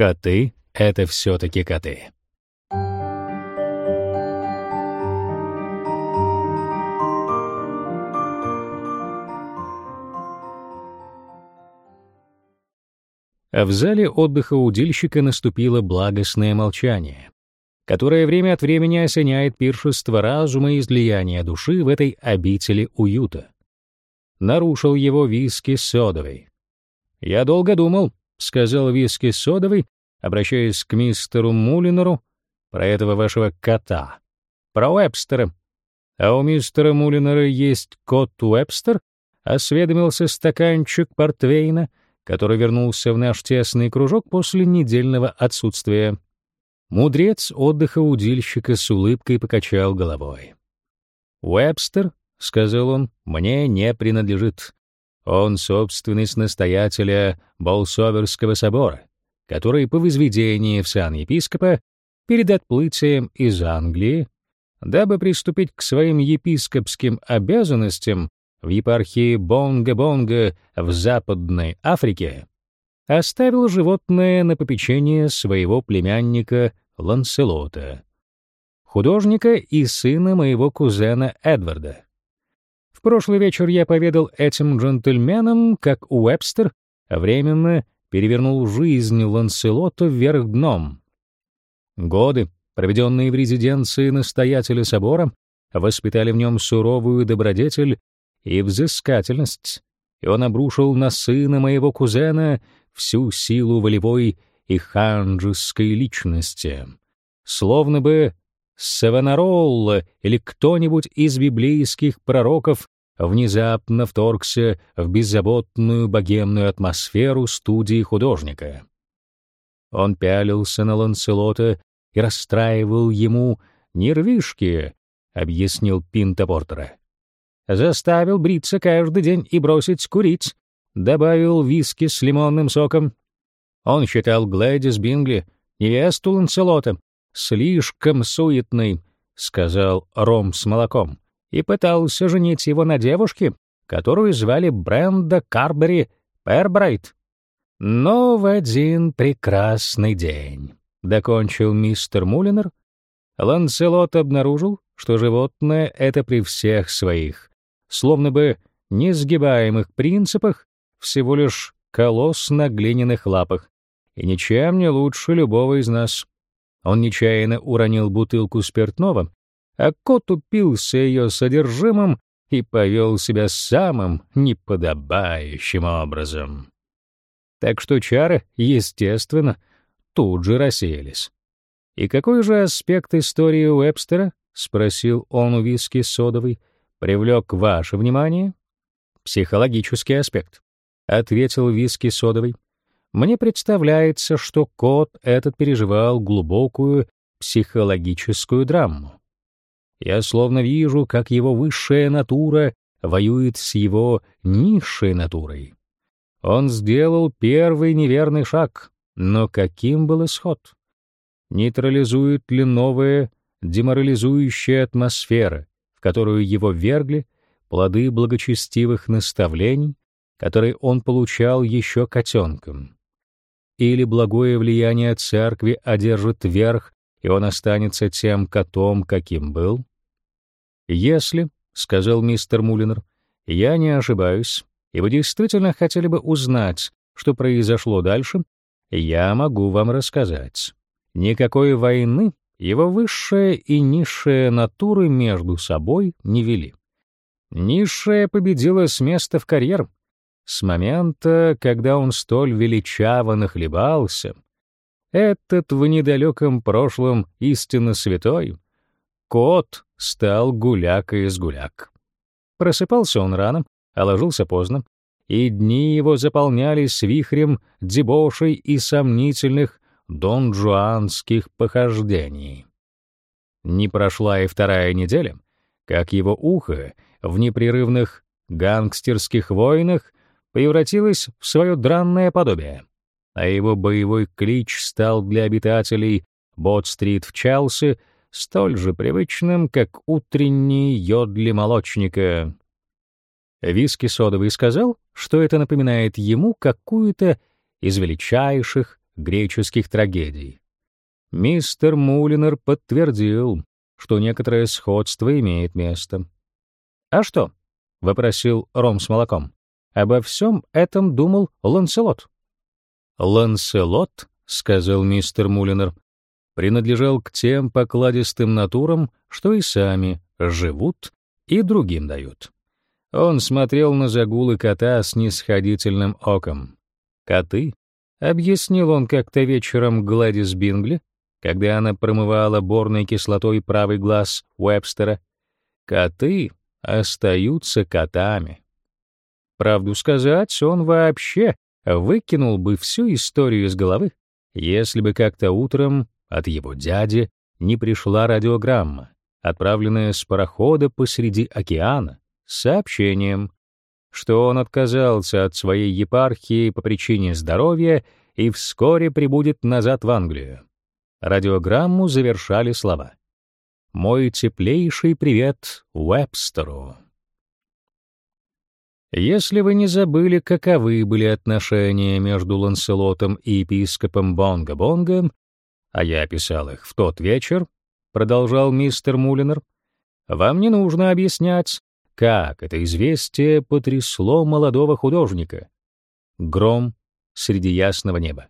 Коты — это все-таки коты. А в зале отдыха удильщика наступило благостное молчание, которое время от времени осеняет пиршество разума и излияние души в этой обители уюта. Нарушил его виски содовый. «Я долго думал», — сказал виски содовый, обращаясь к мистеру Мулинеру, про этого вашего кота, про Уэбстера. А у мистера Мулинера есть кот Уэбстер, осведомился стаканчик портвейна — который вернулся в наш тесный кружок после недельного отсутствия. Мудрец отдыха удильщика с улыбкой покачал головой. «Уэбстер», — сказал он, — «мне не принадлежит. Он собственность настоятеля Болсоверского собора, который по возведении в сан епископа перед отплытием из Англии, дабы приступить к своим епископским обязанностям, в епархии Бонга-Бонга в Западной Африке, оставил животное на попечение своего племянника Ланселота, художника и сына моего кузена Эдварда. Прошлый вечер я поведал этим джентльменам, как Уэбстер временно перевернул жизнь Ланселота вверх дном. Годы, проведенные в резиденции настоятеля собора, воспитали в нем суровую добродетель и взыскательность, и он обрушил на сына моего кузена всю силу волевой и ханжеской личности, словно бы Савонаролла или кто-нибудь из библейских пророков внезапно вторгся в беззаботную богемную атмосферу студии художника. Он пялился на Ланселота и расстраивал ему нервишки, объяснил Пинта Портера. Заставил бриться каждый день и бросить курить. Добавил виски с лимонным соком. Он считал Глэдис Бингли, невесту Ланселота, слишком суетной, сказал Ром с молоком, и пытался женить его на девушке, которую звали Бренда Карбери Пербрайт. Но в один прекрасный день, докончил мистер Мулинер, Ланселот обнаружил, что животное это при всех своих словно бы несгибаемых принципах, всего лишь колосс на глиняных лапах, и ничем не лучше любого из нас. Он нечаянно уронил бутылку спиртного, а кот упился ее содержимым и повел себя самым неподобающим образом. Так что чары, естественно, тут же рассеялись. «И какой же аспект истории Уэбстера?» — спросил он у виски содовой, привлек ваше внимание? Психологический аспект, ответил виски содовый. Мне представляется, что кот этот переживал глубокую психологическую драму. Я словно вижу, как его высшая натура воюет с его низшей натурой. Он сделал первый неверный шаг, но каким был исход? Нейтрализует ли новая деморализующая атмосфера в которую его вергли плоды благочестивых наставлений, которые он получал еще котенком. Или благое влияние церкви одержит верх, и он останется тем котом, каким был? Если, — сказал мистер Мулинер, — я не ошибаюсь, и вы действительно хотели бы узнать, что произошло дальше, я могу вам рассказать. Никакой войны его высшая и низшая натуры между собой не вели. Низшая победила с места в карьер. С момента, когда он столь величаво нахлебался, этот в недалеком прошлом истинно святой, кот стал гуляка из гуляк. Просыпался он рано, а ложился поздно, и дни его заполнялись вихрем дебошей и сомнительных донжуанских похождений. Не прошла и вторая неделя, как его ухо в непрерывных гангстерских войнах превратилось в свое дранное подобие, а его боевой клич стал для обитателей Бот-стрит в Челси столь же привычным, как утренний йод для молочника. Виски содовый сказал, что это напоминает ему какую-то из величайших греческих трагедий. Мистер Мулинер подтвердил, что некоторое сходство имеет место. «А что?» — вопросил Ром с молоком. «Обо всем этом думал Ланселот». «Ланселот», — сказал мистер Мулинер, принадлежал к тем покладистым натурам, что и сами живут и другим дают. Он смотрел на загулы кота с нисходительным оком. «Коты?» — объяснил он как-то вечером Гладис Бингли, когда она промывала борной кислотой правый глаз Уэбстера. «Коты остаются котами». Правду сказать, он вообще выкинул бы всю историю из головы, если бы как-то утром от его дяди не пришла радиограмма, отправленная с парохода посреди океана, с сообщением, что он отказался от своей епархии по причине здоровья и вскоре прибудет назад в Англию. Радиограмму завершали слова. «Мой теплейший привет Уэбстеру». Если вы не забыли, каковы были отношения между Ланселотом и епископом Бонго-Бонго, а я описал их в тот вечер, продолжал мистер Мулинер, вам не нужно объяснять, как это известие потрясло молодого художника. Гром среди ясного неба.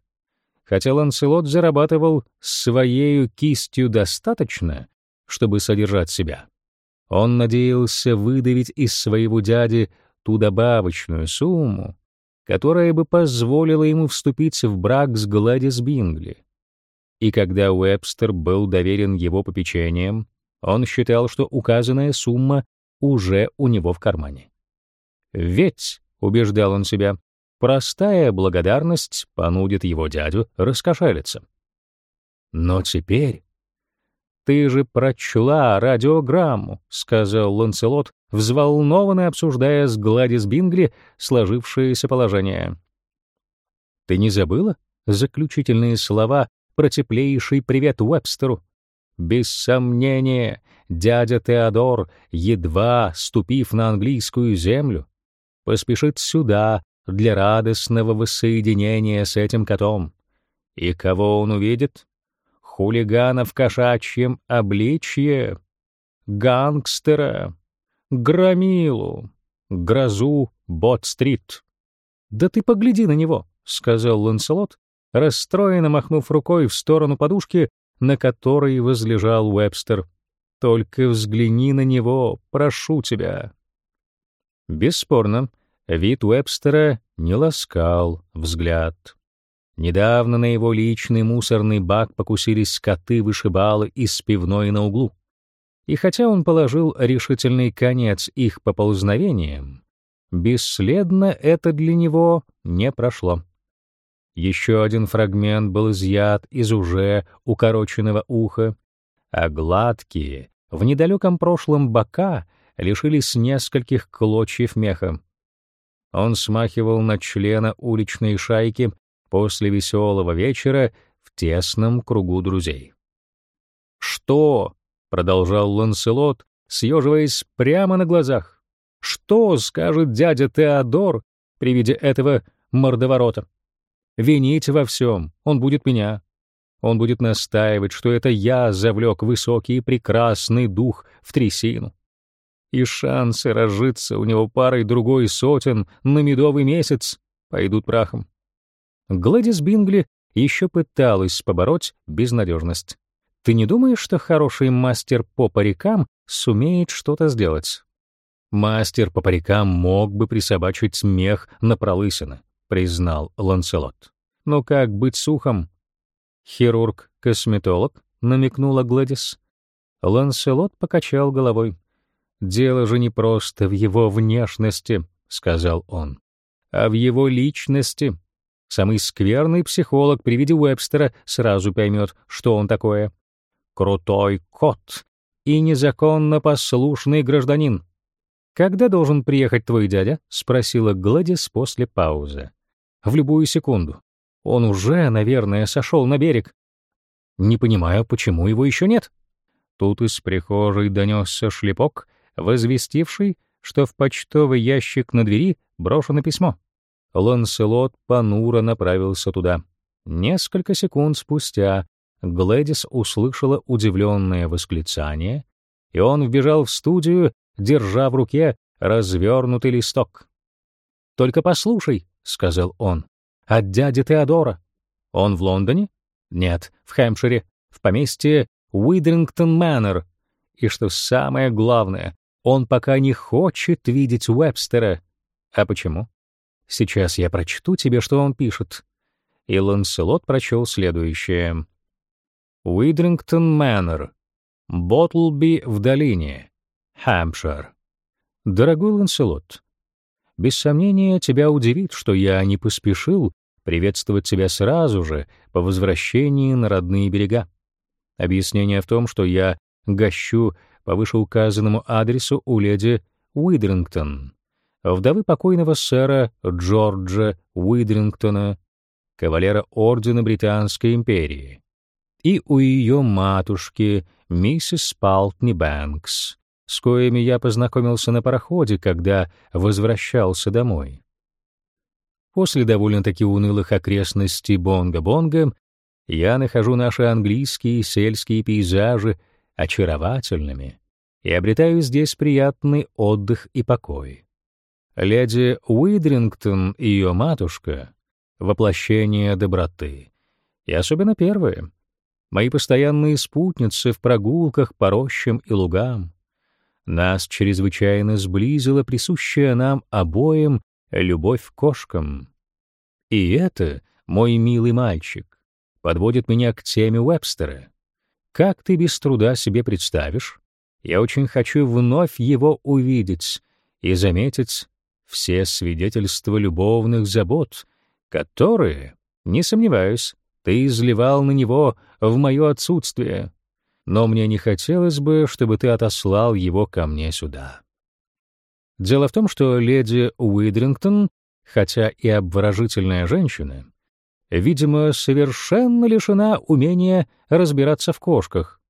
Хотя Ланселот зарабатывал своей кистью достаточно, чтобы содержать себя, он надеялся выдавить из своего дяди ту добавочную сумму, которая бы позволила ему вступить в брак с Гладис Бингли. И когда Уэбстер был доверен его попечением, он считал, что указанная сумма уже у него в кармане. Ведь, убеждал он себя, простая благодарность понудит его дядю раскошелиться. Но теперь «Ты же прочла радиограмму», — сказал Ланселот, взволнованно обсуждая с Гладис Бингли сложившееся положение. «Ты не забыла заключительные слова про теплейший привет Уэбстеру. Без сомнения, дядя Теодор, едва ступив на английскую землю, поспешит сюда для радостного воссоединения с этим котом. И кого он увидит? Хулигана в кошачьем обличье, гангстера, громилу, грозу Бот-стрит. «Да ты погляди на него», — сказал Ланселот, расстроенно махнув рукой в сторону подушки, на которой возлежал Уэбстер. «Только взгляни на него, прошу тебя». Бесспорно, вид Уэбстера не ласкал взгляд. Недавно на его личный мусорный бак покусились скоты-вышибалы из пивной на углу. И хотя он положил решительный конец их поползновениям, бесследно это для него не прошло. Еще один фрагмент был изъят из уже укороченного уха, а гладкие, в недалеком прошлом бока лишились нескольких клочьев меха. Он смахивал на члена уличной шайки после веселого вечера в тесном кругу друзей. «Что?» — продолжал Ланселот, съеживаясь прямо на глазах. «Что скажет дядя Теодор при виде этого мордоворота?» Винить во всем он будет меня. Он будет настаивать, что это я завлек высокий и прекрасный дух в трясину. И шансы разжиться у него парой другой сотен на медовый месяц пойдут прахом. Гладис Бингли еще пыталась побороть безнадежность. Ты не думаешь, что хороший мастер по парикам сумеет что-то сделать? Мастер по парикам мог бы присобачить смех на пролысины признал Ланселот. Но как быть сухом? Хирург-косметолог, намекнула Гладис. Ланселот покачал головой. Дело же не просто в его внешности, сказал он, а в его личности. Самый скверный психолог при виде Уэбстера сразу поймет, что он такое. Крутой кот и незаконно послушный гражданин. Когда должен приехать твой дядя? спросила Гладис после паузы в любую секунду. Он уже, наверное, сошел на берег. Не понимаю, почему его еще нет. Тут из прихожей донесся шлепок, возвестивший, что в почтовый ящик на двери брошено письмо. Ланселот понуро направился туда. Несколько секунд спустя Глэдис услышала удивленное восклицание, и он вбежал в студию, держа в руке развернутый листок. «Только послушай», — сказал он, — «от дяди Теодора. Он в Лондоне? Нет, в Хэмпшире, в поместье Уидрингтон Мэннер. И что самое главное, он пока не хочет видеть Уэбстера. А почему? Сейчас я прочту тебе, что он пишет. И Ланселот прочел следующее. Уидрингтон Мэннер, Ботлби в долине, Хэмпшир. Дорогой Ланселот, без сомнения тебя удивит, что я не поспешил приветствовать тебя сразу же по возвращении на родные берега. Объяснение в том, что я гощу по вышеуказанному адресу у леди Уидрингтон, вдовы покойного сэра Джорджа Уидрингтона, кавалера ордена Британской империи, и у ее матушки, миссис Палтни Бэнкс, с коими я познакомился на пароходе, когда возвращался домой. После довольно-таки унылых окрестностей Бонга-Бонга я нахожу наши английские сельские пейзажи очаровательными и обретаю здесь приятный отдых и покой. Леди Уидрингтон и ее матушка — воплощение доброты. И особенно первые — мои постоянные спутницы в прогулках по рощам и лугам. Нас чрезвычайно сблизила присущая нам обоим любовь к кошкам. И это, мой милый мальчик, подводит меня к теме Уэбстера. Как ты без труда себе представишь? Я очень хочу вновь его увидеть и заметить все свидетельства любовных забот, которые, не сомневаюсь, ты изливал на него в мое отсутствие. Но мне не хотелось бы, чтобы ты отослал его ко мне сюда. Дело в том, что леди Уидрингтон, хотя и обворожительная женщина, видимо, совершенно лишена умения разбираться в кошках.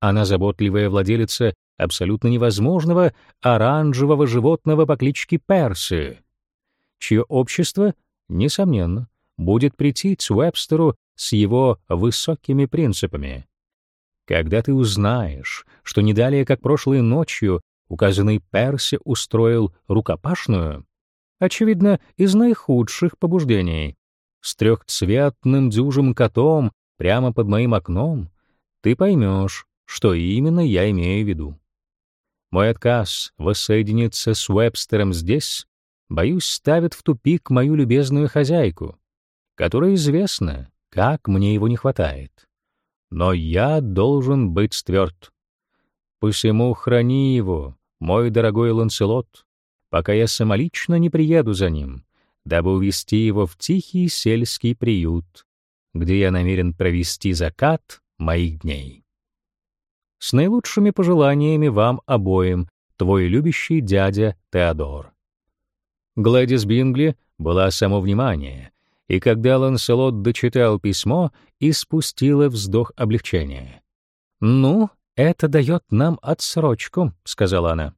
Она заботливая владелица абсолютно невозможного оранжевого животного по кличке Перси, чье общество, несомненно, будет претить Уэбстеру с его высокими принципами. Когда ты узнаешь, что не далее, как прошлой ночью, указанный Перси устроил рукопашную, очевидно, из наихудших побуждений, с трехцветным дюжим котом прямо под моим окном, ты поймешь, что именно я имею в виду. Мой отказ воссоединиться с Уэбстером здесь, боюсь, ставит в тупик мою любезную хозяйку, которая известна, как мне его не хватает. Но я должен быть тверд. Посему храни его, мой дорогой Ланселот, пока я самолично не приеду за ним, дабы увести его в тихий сельский приют, где я намерен провести закат моих дней. С наилучшими пожеланиями вам обоим, твой любящий дядя Теодор. Гладис Бингли была само внимание, и когда Ланселот дочитал письмо, испустила вздох облегчения. «Ну, это дает нам отсрочку», — сказала она.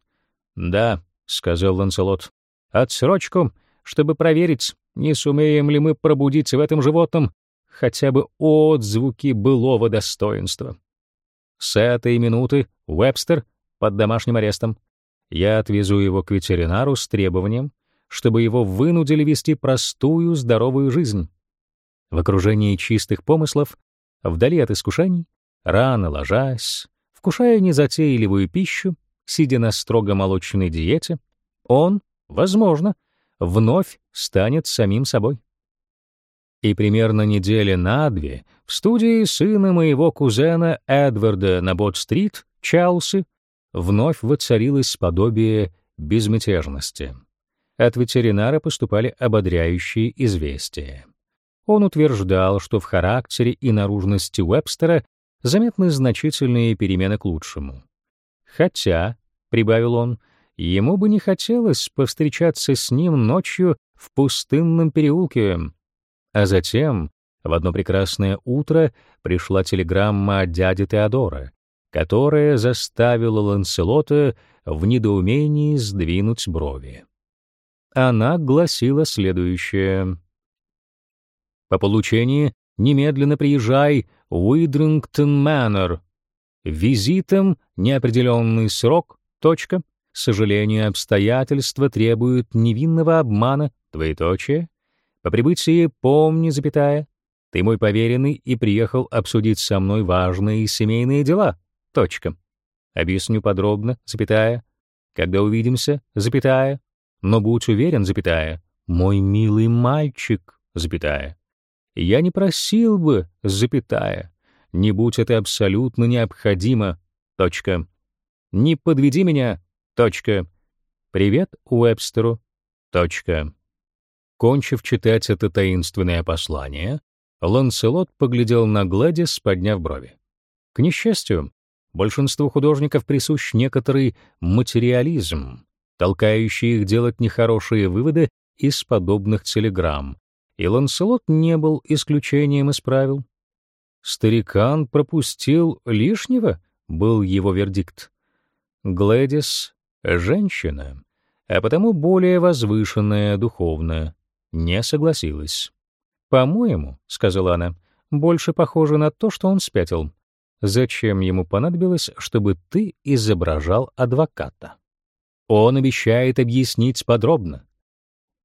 «Да», — сказал Ланселот, — «отсрочку, чтобы проверить, не сумеем ли мы пробудить в этом животном хотя бы отзвуки былого достоинства. С этой минуты Уэбстер под домашним арестом. Я отвезу его к ветеринару с требованием, чтобы его вынудили вести простую, здоровую жизнь. В окружении чистых помыслов, вдали от искушений, рано ложась, вкушая незатейливую пищу, сидя на строго молочной диете, он, возможно, вновь станет самим собой. И примерно недели на две в студии сына моего кузена Эдварда на Бот-стрит, Чалси, вновь воцарилось подобие безмятежности. От ветеринара поступали ободряющие известия. Он утверждал, что в характере и наружности Уэбстера заметны значительные перемены к лучшему. Хотя, — прибавил он, — ему бы не хотелось повстречаться с ним ночью в пустынном переулке, а затем, в одно прекрасное утро, пришла телеграмма от дяди Теодора, которая заставила Ланселота в недоумении сдвинуть брови. Она гласила следующее. По получении немедленно приезжай в Уидрингтон Мэннер. Визитом неопределенный срок. Точка. Сожалению, обстоятельства требуют невинного обмана. Двоеточие. По прибытии помни, запятая, ты мой поверенный и приехал обсудить со мной важные семейные дела. Точка. Объясню подробно, запятая. Когда увидимся, запятая. Но будь уверен, запятая, мой милый мальчик, запятая. Я не просил бы, запятая, не будь это абсолютно необходимо. Точка. Не подведи меня. Точка. Привет Уэбстеру. Точка. Кончив читать это таинственное послание, Ланселот поглядел на Гладис, подняв брови. К несчастью, большинству художников присущ некоторый материализм, толкающий их делать нехорошие выводы из подобных телеграмм, и Ланселот не был исключением из правил. «Старикан пропустил лишнего», — был его вердикт. Глэдис — женщина, а потому более возвышенная духовно, не согласилась. «По-моему», — сказала она, — «больше похоже на то, что он спятил. Зачем ему понадобилось, чтобы ты изображал адвоката? Он обещает объяснить подробно.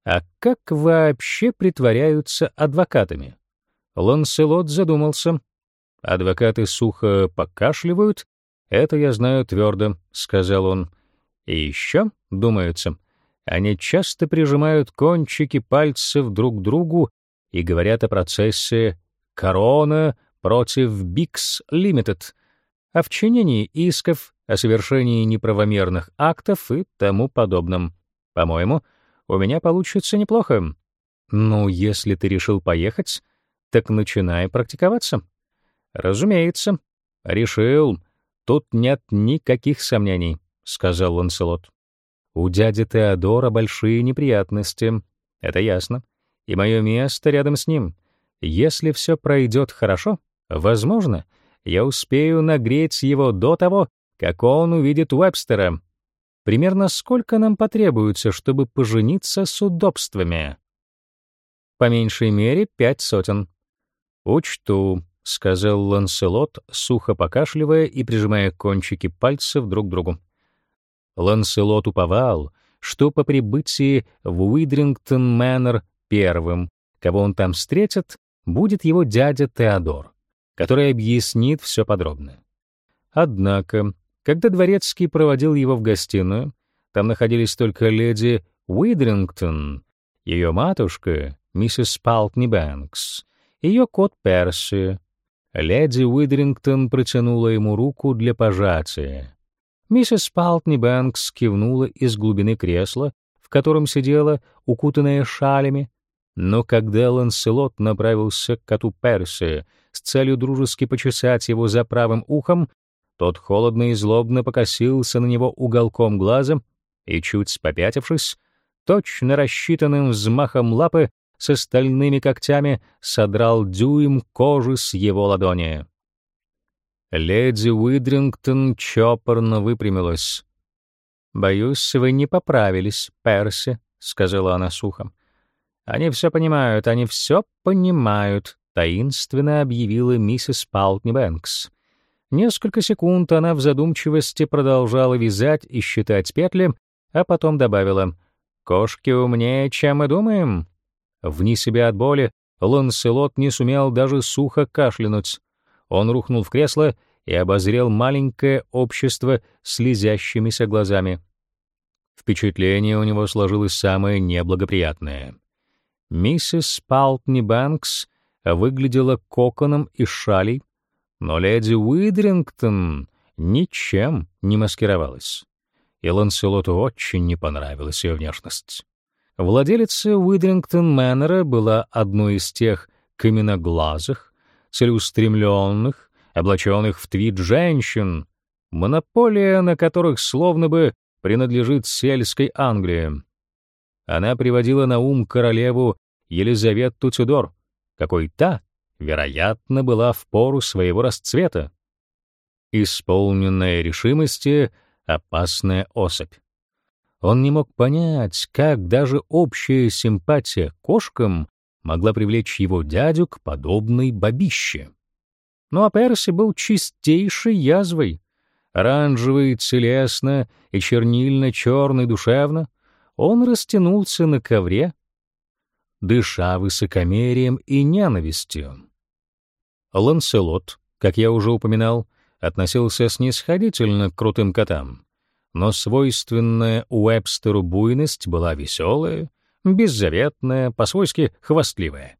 А как вообще притворяются адвокатами?» Ланселот задумался. Адвокаты сухо покашливают, это я знаю твердо, сказал он. И еще, думается, они часто прижимают кончики пальцев друг к другу и говорят о процессе «Корона против Бикс Лимитед», о вчинении исков, о совершении неправомерных актов и тому подобном. По-моему, у меня получится неплохо. Ну, если ты решил поехать, так начинай практиковаться. Разумеется. Решил. Тут нет никаких сомнений, сказал Ланселот. У дяди Теодора большие неприятности. Это ясно и мое место рядом с ним. Если все пройдет хорошо, возможно, я успею нагреть его до того, как он увидит Уэбстера. Примерно сколько нам потребуется, чтобы пожениться с удобствами? По меньшей мере пять сотен. Учту, сказал Ланселот, сухо покашливая и прижимая кончики пальцев друг к другу. Ланселот уповал, что по прибытии в Уидрингтон Мэннер Первым, кого он там встретит, будет его дядя Теодор, который объяснит все подробно. Однако, когда дворецкий проводил его в гостиную, там находились только леди Уидрингтон, ее матушка, миссис Палтни Бэнкс, ее кот Перси. Леди Уидрингтон протянула ему руку для пожатия. Миссис Палтни Бэнкс кивнула из глубины кресла, в котором сидела, укутанная шалями, но когда Ланселот направился к коту Перси с целью дружески почесать его за правым ухом, тот холодно и злобно покосился на него уголком глаза и, чуть попятившись, точно рассчитанным взмахом лапы с остальными когтями содрал дюйм кожи с его ладони. Леди Уидрингтон чопорно выпрямилась. «Боюсь, вы не поправились, Перси», — сказала она сухо. Они все понимают, они все понимают, таинственно объявила миссис Палтни Бэнкс. Несколько секунд она в задумчивости продолжала вязать и считать петли, а потом добавила: "Кошки умнее, чем мы думаем". Вне себя от боли Ланселот не сумел даже сухо кашлянуть. Он рухнул в кресло и обозрел маленькое общество слезящимися глазами. Впечатление у него сложилось самое неблагоприятное. Миссис Палтни Бэнкс выглядела коконом из шалей, но леди Уидрингтон ничем не маскировалась. И Ланселоту очень не понравилась ее внешность. Владелица Уидрингтон Мэннера была одной из тех каменноглазых, целеустремленных, облаченных в твид женщин, монополия на которых словно бы принадлежит сельской Англии. Она приводила на ум королеву Елизавету Тюдор, какой та, вероятно, была в пору своего расцвета. Исполненная решимости, опасная особь. Он не мог понять, как даже общая симпатия к кошкам могла привлечь его дядю к подобной бабище. Ну а Перси был чистейшей язвой. Оранжевый целесно и чернильно-черный душевно, он растянулся на ковре, дыша высокомерием и ненавистью. Ланселот, как я уже упоминал, относился снисходительно к крутым котам, но свойственная Уэбстеру буйность была веселая, беззаветная, по-свойски хвастливая.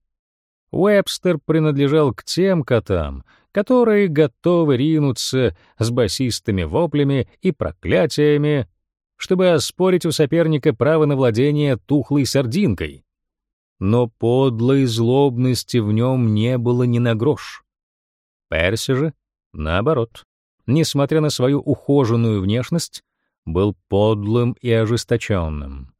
Уэбстер принадлежал к тем котам, которые готовы ринуться с басистыми воплями и проклятиями, чтобы оспорить у соперника право на владение тухлой сардинкой. Но подлой злобности в нем не было ни на грош. Перси же, наоборот, несмотря на свою ухоженную внешность, был подлым и ожесточенным.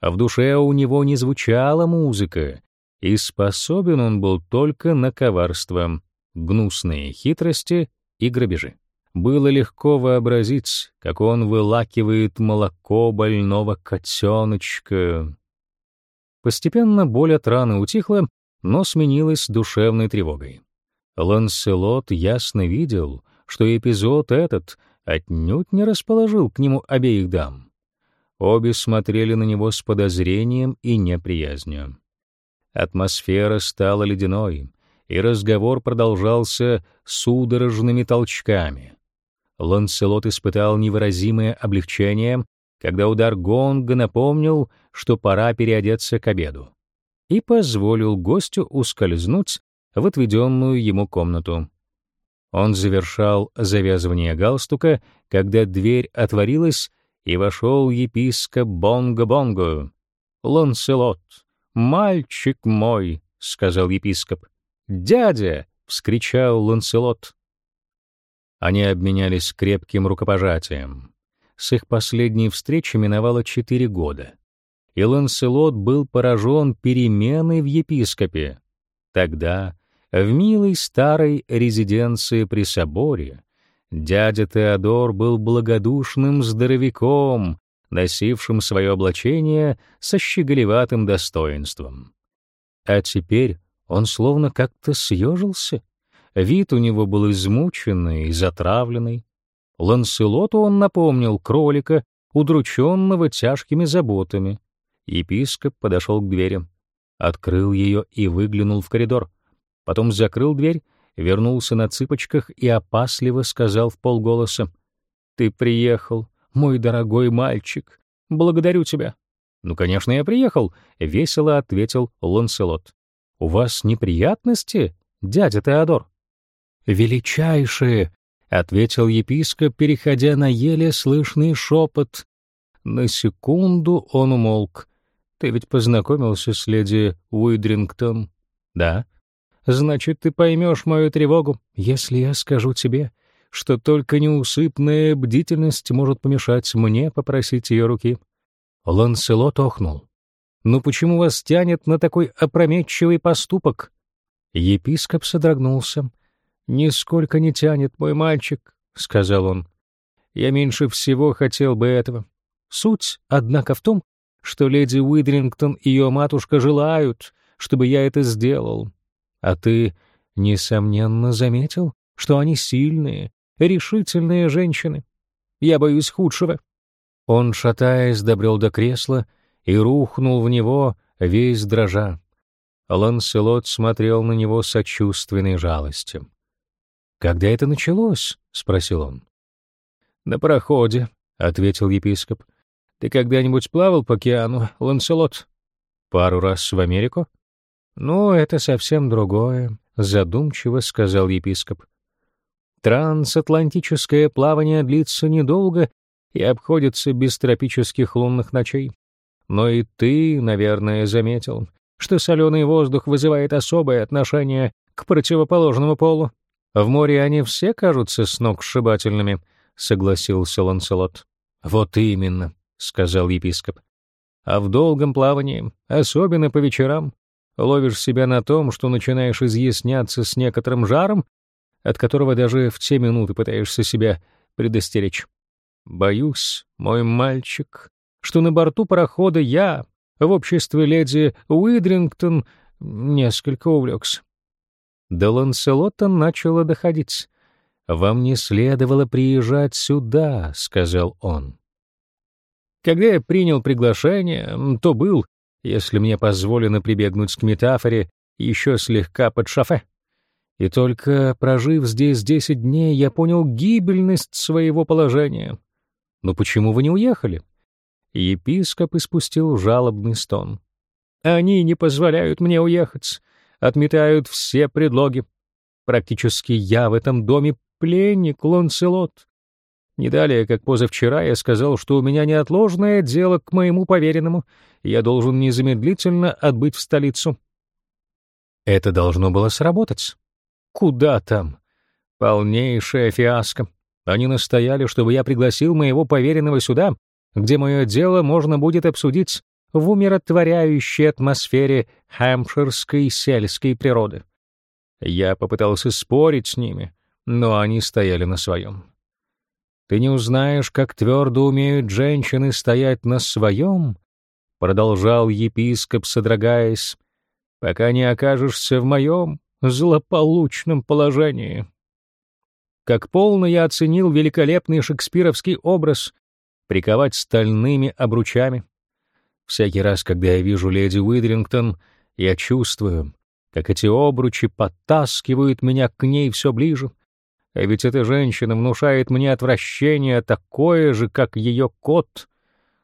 В душе у него не звучала музыка, и способен он был только на коварство, гнусные хитрости и грабежи. Было легко вообразить, как он вылакивает молоко больного котеночка. Постепенно боль от раны утихла, но сменилась душевной тревогой. Ланселот ясно видел, что эпизод этот отнюдь не расположил к нему обеих дам. Обе смотрели на него с подозрением и неприязнью. Атмосфера стала ледяной, и разговор продолжался судорожными толчками. Ланселот испытал невыразимое облегчение, когда удар гонга напомнил, что пора переодеться к обеду, и позволил гостю ускользнуть в отведенную ему комнату. Он завершал завязывание галстука, когда дверь отворилась, и вошел епископ Бонго-Бонго. «Ланселот, мальчик мой», — сказал епископ. «Дядя!» — вскричал Ланселот. Они обменялись крепким рукопожатием. С их последней встречи миновало четыре года, и Ланселот был поражен переменой в епископе. Тогда, в милой старой резиденции при соборе, дядя Теодор был благодушным здоровяком, носившим свое облачение со щеголеватым достоинством. А теперь он словно как-то съежился. Вид у него был измученный и затравленный. Ланселоту он напомнил кролика, удрученного тяжкими заботами. Епископ подошел к двери, открыл ее и выглянул в коридор. Потом закрыл дверь, вернулся на цыпочках и опасливо сказал в полголоса: "Ты приехал, мой дорогой мальчик. Благодарю тебя". "Ну, конечно, я приехал", весело ответил Ланселот. У вас неприятности, дядя Теодор? Величайшие, ответил епископ, переходя на еле слышный шепот. На секунду он умолк. Ты ведь познакомился с леди Уидрингтон? Да. Значит, ты поймешь мою тревогу, если я скажу тебе, что только неусыпная бдительность может помешать мне попросить ее руки. Ланселот охнул. Но почему вас тянет на такой опрометчивый поступок? Епископ содрогнулся. Нисколько не тянет, мой мальчик, сказал он. Я меньше всего хотел бы этого. Суть, однако, в том, что леди Уидрингтон и ее матушка желают, чтобы я это сделал. А ты, несомненно, заметил, что они сильные, решительные женщины. Я боюсь худшего. Он, шатаясь, добрел до кресла и рухнул в него весь дрожа. Ланселот смотрел на него сочувственной жалостью. «Когда это началось?» — спросил он. «На пароходе», — ответил епископ. «Ты когда-нибудь плавал по океану, Ланселот?» «Пару раз в Америку?» «Ну, это совсем другое», — задумчиво сказал епископ. «Трансатлантическое плавание длится недолго и обходится без тропических лунных ночей. Но и ты, наверное, заметил, что соленый воздух вызывает особое отношение к противоположному полу. В море они все кажутся с ног сшибательными, согласился Ланселот. Вот именно, сказал епископ. А в долгом плавании, особенно по вечерам, ловишь себя на том, что начинаешь изъясняться с некоторым жаром, от которого даже в те минуты пытаешься себя предостеречь. Боюсь, мой мальчик, что на борту парохода я, в обществе леди Уидрингтон, несколько увлекся. До Ланселота начало доходить. «Вам не следовало приезжать сюда», — сказал он. Когда я принял приглашение, то был, если мне позволено прибегнуть к метафоре, еще слегка под шофе. И только прожив здесь десять дней, я понял гибельность своего положения. Но почему вы не уехали? Епископ испустил жалобный стон. Они не позволяют мне уехать, отметают все предлоги. Практически я в этом доме пленник, Ланселот. Не далее, как позавчера, я сказал, что у меня неотложное дело к моему поверенному, и я должен незамедлительно отбыть в столицу. Это должно было сработать. Куда там? Полнейшая фиаско. Они настояли, чтобы я пригласил моего поверенного сюда, где мое дело можно будет обсудить в умиротворяющей атмосфере хэмпширской сельской природы. Я попытался спорить с ними, но они стояли на своем. Ты не узнаешь, как твердо умеют женщины стоять на своем, продолжал епископ, содрогаясь, пока не окажешься в моем злополучном положении. Как полно я оценил великолепный шекспировский образ приковать стальными обручами. Всякий раз, когда я вижу леди Уидрингтон, я чувствую, как эти обручи подтаскивают меня к ней все ближе. А ведь эта женщина внушает мне отвращение такое же, как ее кот.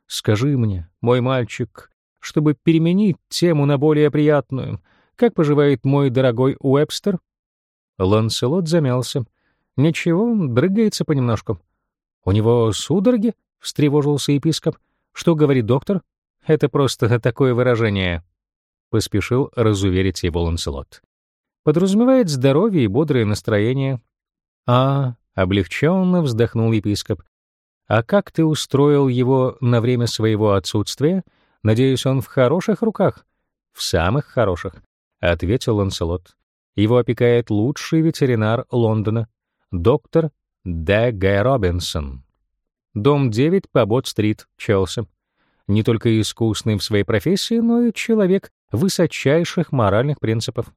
Скажи мне, мой мальчик, чтобы переменить тему на более приятную, как поживает мой дорогой Уэбстер? Ланселот замялся. Ничего, дрыгается понемножку. У него судороги? встревожился епископ. Что говорит доктор? Это просто такое выражение, поспешил разуверить его Ланселот. Подразумевает здоровье и бодрое настроение. А, облегченно вздохнул епископ. А как ты устроил его на время своего отсутствия? Надеюсь, он в хороших руках. В самых хороших, ответил Ланселот. Его опекает лучший ветеринар Лондона, доктор Д. Г. Робинсон. Дом 9 по Бот-стрит, Челси. Не только искусный в своей профессии, но и человек высочайших моральных принципов.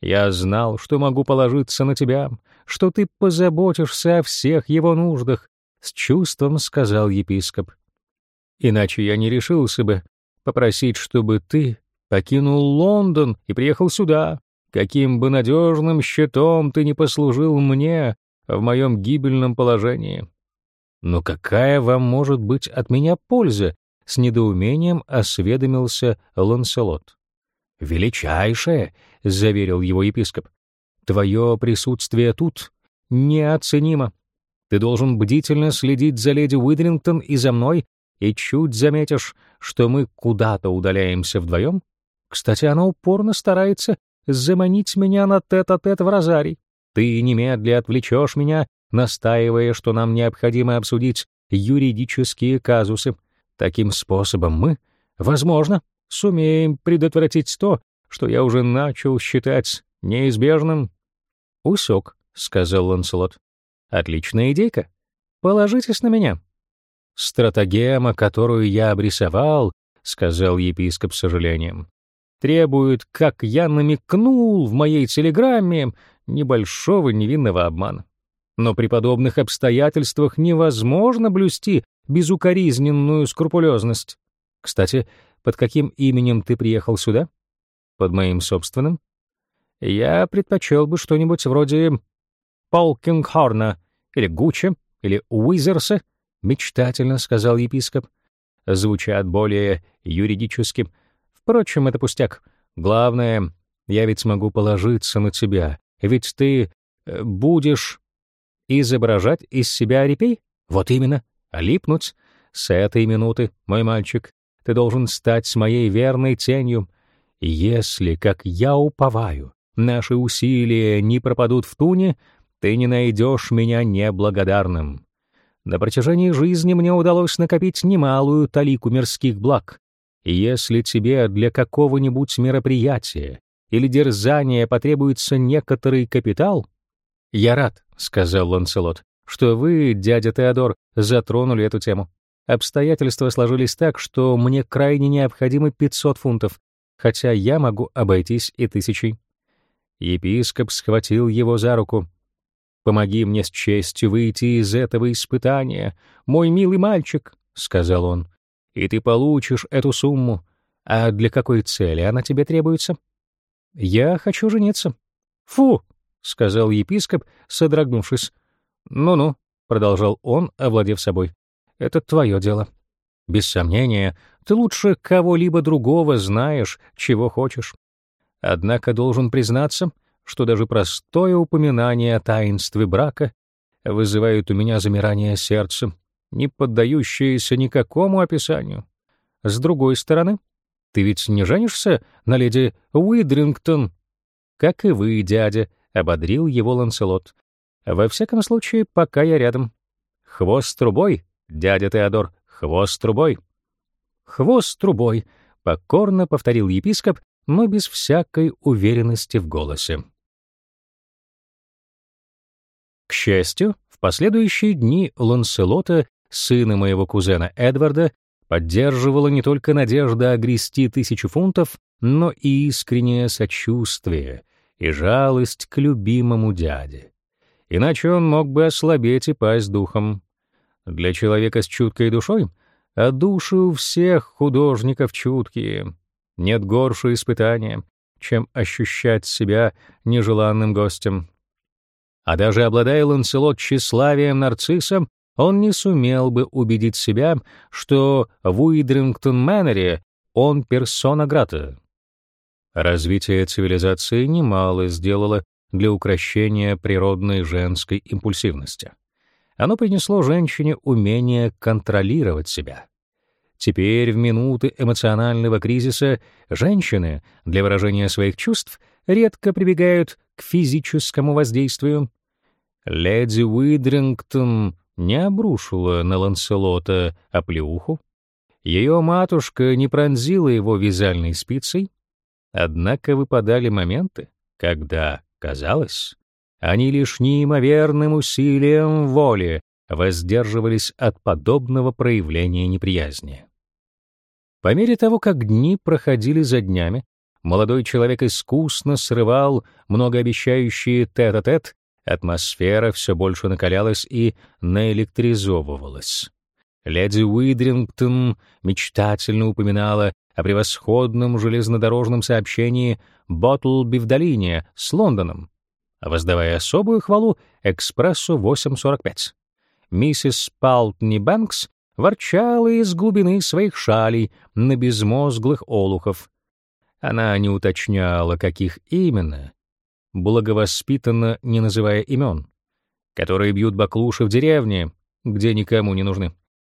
Я знал, что могу положиться на тебя, что ты позаботишься о всех его нуждах, с чувством сказал епископ. Иначе я не решился бы попросить, чтобы ты покинул Лондон и приехал сюда, каким бы надежным щитом ты не послужил мне в моем гибельном положении. Но какая вам может быть от меня польза? С недоумением осведомился Ланселот. Величайшая, заверил его епископ. Твое присутствие тут неоценимо. Ты должен бдительно следить за леди Уидрингтон и за мной, и чуть заметишь, что мы куда-то удаляемся вдвоем. Кстати, она упорно старается заманить меня на тет-а-тет -тет в розарий. Ты немедля отвлечешь меня настаивая, что нам необходимо обсудить юридические казусы. Таким способом мы, возможно, сумеем предотвратить то, что я уже начал считать неизбежным. «Усек», — сказал Ланселот. «Отличная идейка. Положитесь на меня». «Стратагема, которую я обрисовал», — сказал епископ с сожалением, «требует, как я намекнул в моей телеграмме, небольшого невинного обмана. Но при подобных обстоятельствах невозможно блюсти безукоризненную скрупулезность. Кстати, под каким именем ты приехал сюда? Под моим собственным? Я предпочел бы что-нибудь вроде Полкингхорна или Гуччи или Уизерса, мечтательно сказал епископ. Звучат более юридически. Впрочем, это пустяк. Главное, я ведь смогу положиться на тебя, ведь ты э, будешь Изображать из себя репей? Вот именно. Липнуть. С этой минуты, мой мальчик, ты должен стать моей верной тенью. И если, как я уповаю, наши усилия не пропадут в туне, ты не найдешь меня неблагодарным. На протяжении жизни мне удалось накопить немалую талику мирских благ. И если тебе для какого-нибудь мероприятия или дерзания потребуется некоторый капитал, я рад, — сказал Ланселот, — что вы, дядя Теодор, затронули эту тему. Обстоятельства сложились так, что мне крайне необходимы 500 фунтов. хотя я могу обойтись и тысячей. Епископ схватил его за руку. «Помоги мне с честью выйти из этого испытания, мой милый мальчик», — сказал он, — «и ты получишь эту сумму. А для какой цели она тебе требуется?» «Я хочу жениться». «Фу!» — сказал епископ, содрогнувшись. «Ну-ну», — продолжал он, овладев собой, — «это твое дело. Без сомнения, ты лучше кого-либо другого знаешь, чего хочешь. Однако должен признаться, что даже простое упоминание о таинстве брака вызывает у меня замирание сердца, не поддающееся никакому описанию. С другой стороны, ты ведь не женишься на леди Уидрингтон? Как и вы, дядя, — ободрил его Ланселот. Во всяком случае, пока я рядом. Хвост трубой, дядя Теодор, хвост трубой. Хвост трубой, покорно повторил епископ, но без всякой уверенности в голосе. К счастью, в последующие дни Ланселота, сына моего кузена Эдварда, поддерживала не только надежда огрести тысячу фунтов, но и искреннее сочувствие и жалость к любимому дяде. Иначе он мог бы ослабеть и пасть духом. Для человека с чуткой душой, а души у всех художников чуткие, нет горше испытания, чем ощущать себя нежеланным гостем. А даже обладая Ланселот тщеславием нарциссом, он не сумел бы убедить себя, что в Уидрингтон-Мэннере он персона грата. Развитие цивилизации немало сделало для укрощения природной женской импульсивности. Оно принесло женщине умение контролировать себя. Теперь, в минуты эмоционального кризиса, женщины для выражения своих чувств редко прибегают к физическому воздействию. Леди Уидрингтон не обрушила на Ланселота оплеуху. Ее матушка не пронзила его вязальной спицей. Однако выпадали моменты, когда, казалось, они лишь неимоверным усилием воли воздерживались от подобного проявления неприязни. По мере того, как дни проходили за днями, молодой человек искусно срывал многообещающие тет-а-тет, атмосфера все больше накалялась и наэлектризовывалась. Леди Уидрингтон мечтательно упоминала о превосходном железнодорожном сообщении Боттлби в долине с Лондоном, воздавая особую хвалу экспрессу 845. Миссис Палтни Бэнкс ворчала из глубины своих шалей на безмозглых олухов. Она не уточняла, каких именно, благовоспитанно не называя имен, которые бьют баклуши в деревне, где никому не нужны.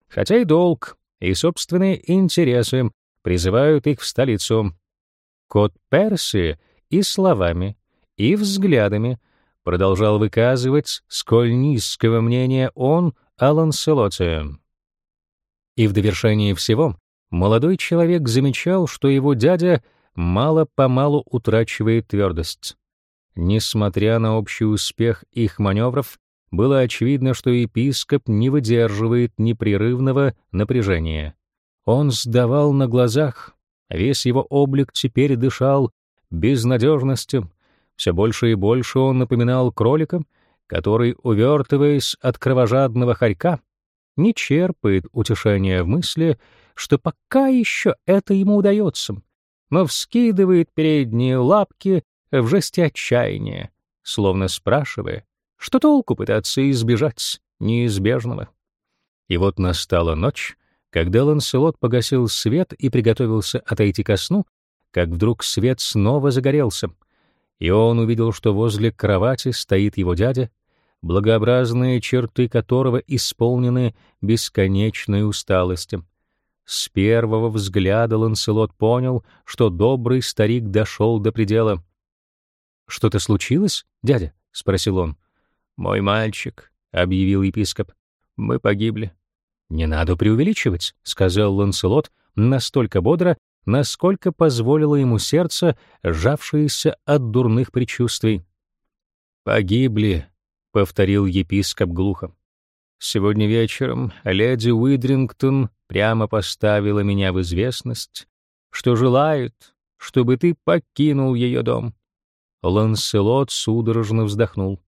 Хотя и долг, и собственные интересы призывают их в столицу. Кот Перси и словами, и взглядами продолжал выказывать, сколь низкого мнения он о Ланселоте. И в довершении всего молодой человек замечал, что его дядя мало-помалу утрачивает твердость. Несмотря на общий успех их маневров, было очевидно, что епископ не выдерживает непрерывного напряжения. Он сдавал на глазах, весь его облик теперь дышал безнадежностью, все больше и больше он напоминал кролика, который, увертываясь от кровожадного хорька, не черпает утешения в мысли, что пока еще это ему удается, но вскидывает передние лапки в жесте отчаяния, словно спрашивая, что толку пытаться избежать неизбежного. И вот настала ночь, когда Ланселот погасил свет и приготовился отойти ко сну, как вдруг свет снова загорелся, и он увидел, что возле кровати стоит его дядя, благообразные черты которого исполнены бесконечной усталостью. С первого взгляда Ланселот понял, что добрый старик дошел до предела. «Что-то случилось, дядя?» — спросил он. «Мой мальчик», — объявил епископ, — «мы погибли». «Не надо преувеличивать», — сказал Ланселот настолько бодро, насколько позволило ему сердце, сжавшееся от дурных предчувствий. «Погибли», — повторил епископ глухо. «Сегодня вечером леди Уидрингтон прямо поставила меня в известность, что желает, чтобы ты покинул ее дом. Ланселот судорожно вздохнул.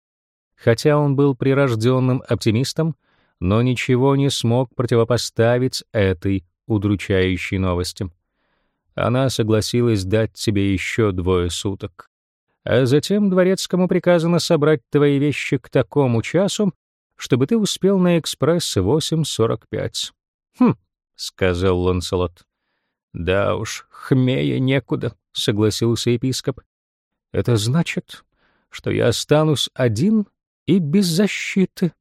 Хотя он был прирожденным оптимистом, но ничего не смог противопоставить этой удручающей новости. Она согласилась дать тебе еще двое суток. А затем дворецкому приказано собрать твои вещи к такому часу, чтобы ты успел на экспресс 8.45. Хм, сказал Ланселот. Да уж, хмея некуда, согласился епископ. Это значит, что я останусь один и без защиты.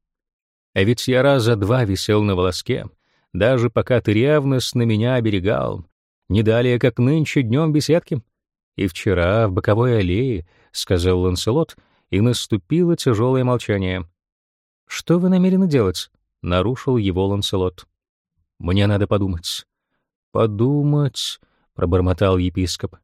А ведь я раза два висел на волоске, даже пока ты ревностно меня оберегал, не далее, как нынче днем беседки. И вчера в боковой аллее, — сказал Ланселот, и наступило тяжелое молчание. «Что вы намерены делать?» — нарушил его Ланселот. «Мне надо подумать». «Подумать», — пробормотал епископ.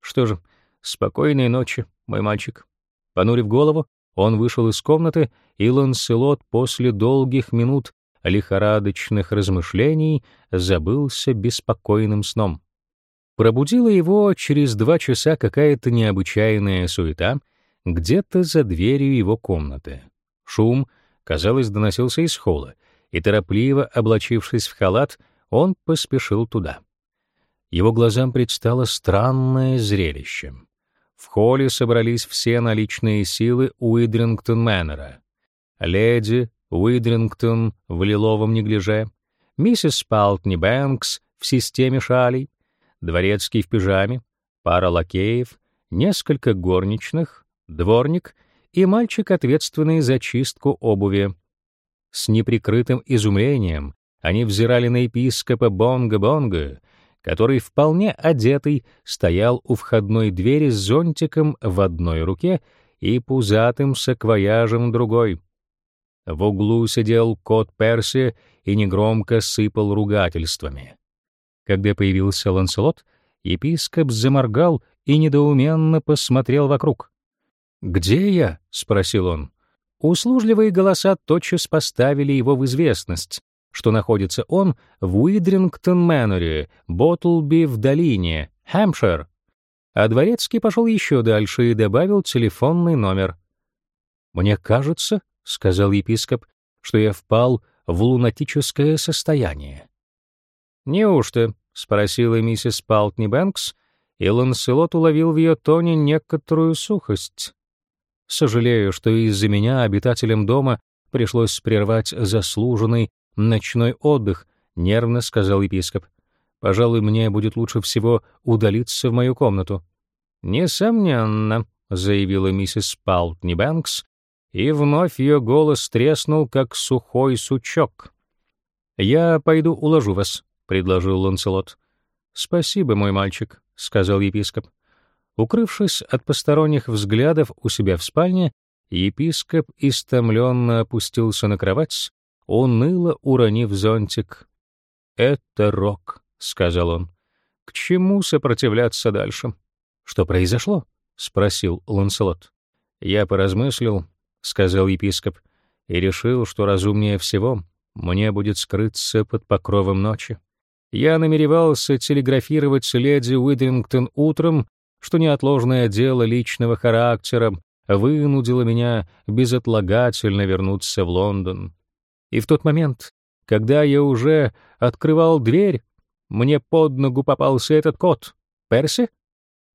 «Что же, спокойной ночи, мой мальчик». Понурив голову, он вышел из комнаты, и Ланселот после долгих минут лихорадочных размышлений забылся беспокойным сном. Пробудила его через два часа какая-то необычайная суета где-то за дверью его комнаты. Шум — казалось, доносился из холла, и торопливо облачившись в халат, он поспешил туда. Его глазам предстало странное зрелище. В холле собрались все наличные силы Уидрингтон Мэннера. Леди Уидрингтон в лиловом неглиже, миссис Палтни Бэнкс в системе шалей, дворецкий в пижаме, пара лакеев, несколько горничных, дворник — и мальчик, ответственный за чистку обуви. С неприкрытым изумлением они взирали на епископа Бонга-Бонга, который вполне одетый стоял у входной двери с зонтиком в одной руке и пузатым саквояжем другой. В углу сидел кот Перси и негромко сыпал ругательствами. Когда появился Ланселот, епископ заморгал и недоуменно посмотрел вокруг. «Где я?» — спросил он. Услужливые голоса тотчас поставили его в известность, что находится он в Уидрингтон-Мэноре, Боттлби в долине, Хэмпшир. А дворецкий пошел еще дальше и добавил телефонный номер. «Мне кажется», — сказал епископ, — «что я впал в лунатическое состояние». «Неужто?» — спросила миссис Палтни Бэнкс, и Ланселот уловил в ее тоне некоторую сухость. Сожалею, что из-за меня обитателям дома пришлось прервать заслуженный ночной отдых, нервно сказал епископ. Пожалуй, мне будет лучше всего удалиться в мою комнату. Несомненно, заявила миссис Палтни Бэнкс, и вновь ее голос треснул, как сухой сучок. «Я пойду уложу вас», — предложил Ланселот. «Спасибо, мой мальчик», — сказал епископ. Укрывшись от посторонних взглядов у себя в спальне, епископ истомленно опустился на кровать, уныло уронив зонтик. «Это рок», — сказал он. «К чему сопротивляться дальше?» «Что произошло?» — спросил Ланселот. «Я поразмыслил», — сказал епископ, — «и решил, что разумнее всего мне будет скрыться под покровом ночи. Я намеревался телеграфировать леди Уидрингтон утром что неотложное дело личного характера вынудило меня безотлагательно вернуться в Лондон. И в тот момент, когда я уже открывал дверь, мне под ногу попался этот кот. Перси?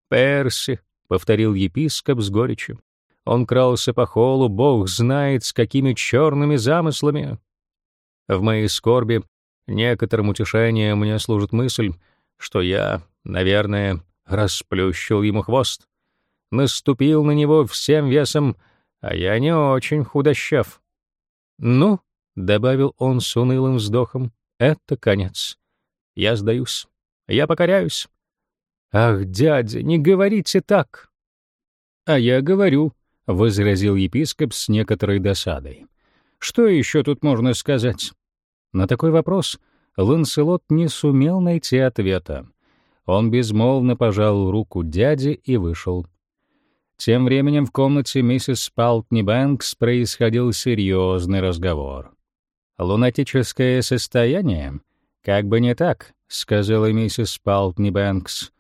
Перси, повторил епископ с горечью. Он крался по холлу, бог знает, с какими черными замыслами. В моей скорби некоторым утешением мне служит мысль, что я, наверное, расплющил ему хвост, наступил на него всем весом, а я не очень худощав. «Ну», — добавил он с унылым вздохом, — «это конец. Я сдаюсь. Я покоряюсь». «Ах, дядя, не говорите так!» «А я говорю», — возразил епископ с некоторой досадой. «Что еще тут можно сказать?» На такой вопрос Ланселот не сумел найти ответа. Он безмолвно пожал руку дяде и вышел. Тем временем в комнате миссис Палтни Бэнкс происходил серьезный разговор. «Лунатическое состояние? Как бы не так», — сказала миссис Палтни Бэнкс.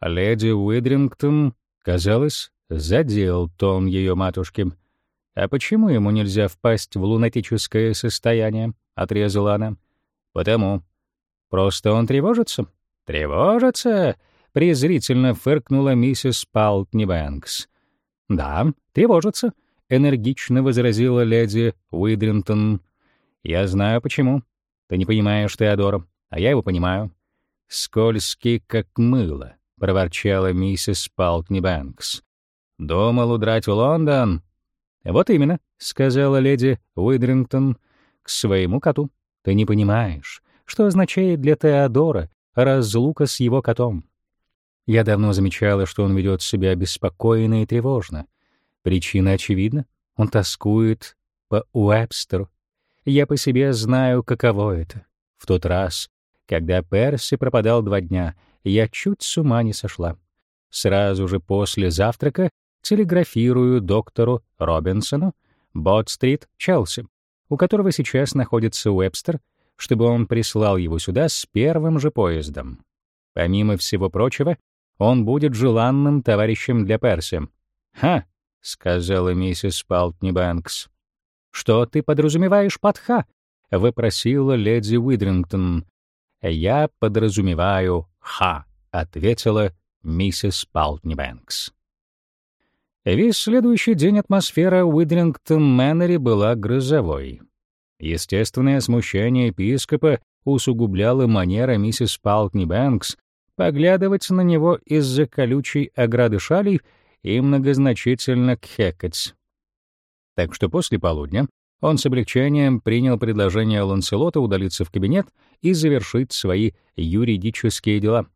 Леди Уидрингтон, казалось, задел тон ее матушки. «А почему ему нельзя впасть в лунатическое состояние?» — отрезала она. «Потому. Просто он тревожится». «Тревожится?» — презрительно фыркнула миссис Палтни Бэнкс. «Да, тревожится», — энергично возразила леди Уидринтон. «Я знаю, почему. Ты не понимаешь Теодора, а я его понимаю». «Скользкий, как мыло», — проворчала миссис Палтни Бэнкс. «Думал удрать в Лондон?» «Вот именно», — сказала леди Уидрингтон к своему коту. «Ты не понимаешь, что означает для Теодора разлука с его котом. Я давно замечала, что он ведет себя беспокойно и тревожно. Причина очевидна. Он тоскует по Уэбстеру. Я по себе знаю, каково это. В тот раз, когда Перси пропадал два дня, я чуть с ума не сошла. Сразу же после завтрака телеграфирую доктору Робинсону, Бот-стрит, Челси, у которого сейчас находится Уэбстер, чтобы он прислал его сюда с первым же поездом. Помимо всего прочего, он будет желанным товарищем для Перси. «Ха!» — сказала миссис Палтни Бэнкс. «Что ты подразумеваешь под «ха»?» — выпросила леди Уидрингтон. «Я подразумеваю «ха», — ответила миссис Палтни Бэнкс. Весь следующий день атмосфера Уидрингтон Мэннери была грозовой. Естественное смущение епископа усугубляло манера миссис Палтни Бэнкс поглядывать на него из-за колючей ограды шалей и многозначительно кхекать. Так что после полудня он с облегчением принял предложение Ланселота удалиться в кабинет и завершить свои юридические дела.